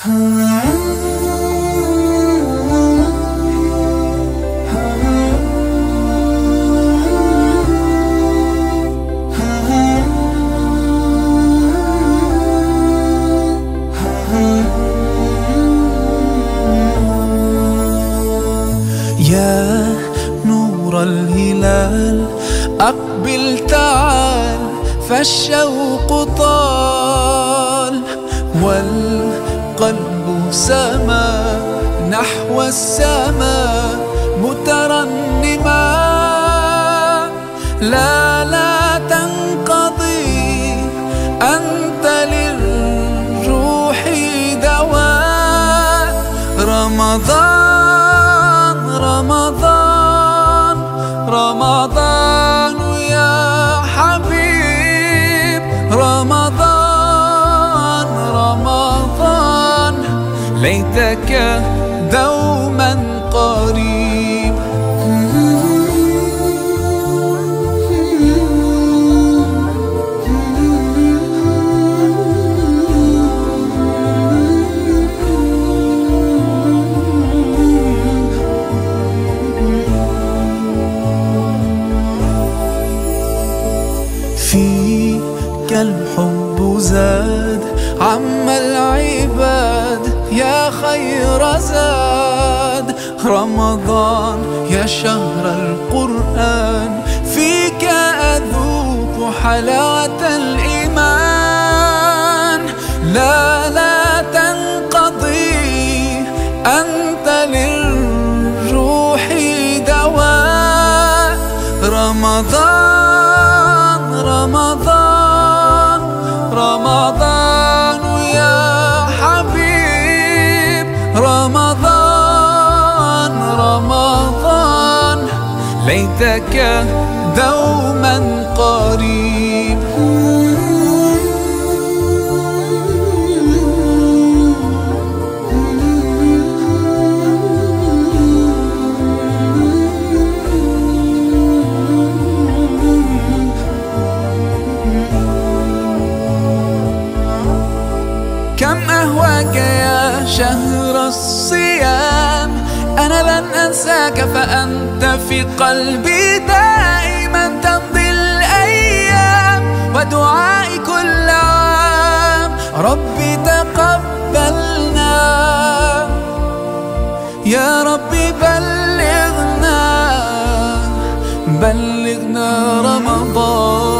يا نور الهلال أقبل تعال فالشوق طال والقلب سما نحو السماء مترنما. لا لا تنقضي أنت للروح دواء. رمضان رمضان رمضان يا حبيب. رمضان ليتك دوما قريب. فيك الحب زاد عم العباد يا خير زاد. رمضان يا شهر القرآن. فيك أذوق حلاوة الإيمان. لا لا تنقضي. أنت للروح دواء. رمضان رمضان. ليتك دوما قريب. كم أهواك يا شهر الصيام؟ لن أنساك فأنت في قلبي دائما تمضي الأيام ودعائي كل عام. ربي تقبلنا. يا ربي بلغنا. بلغنا رمضان.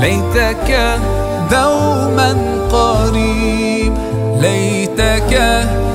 ليتك دوما قريب ليتك دوما